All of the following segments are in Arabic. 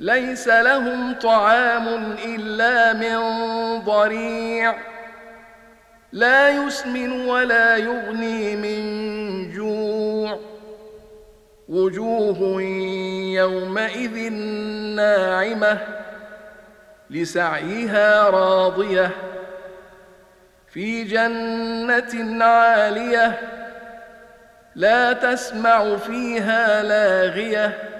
ليس لهم طعام إلا من ضريع. لا يسمن ولا يغني من جوع. وجوه يومئذ ناعمة لسعيها راضية. في جنة عالية لا تسمع فيها لاغية.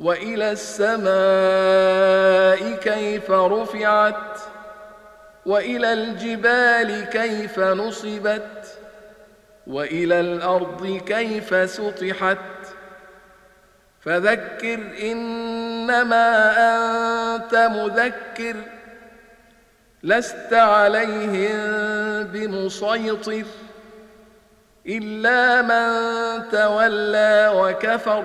وإلى السماء كيف رفعت وإلى الجبال كيف نصبت وإلى الأرض كيف سطحت فذكر إنما أنت مذكر لست عليهم بمسيطر إلا من تولى وكفر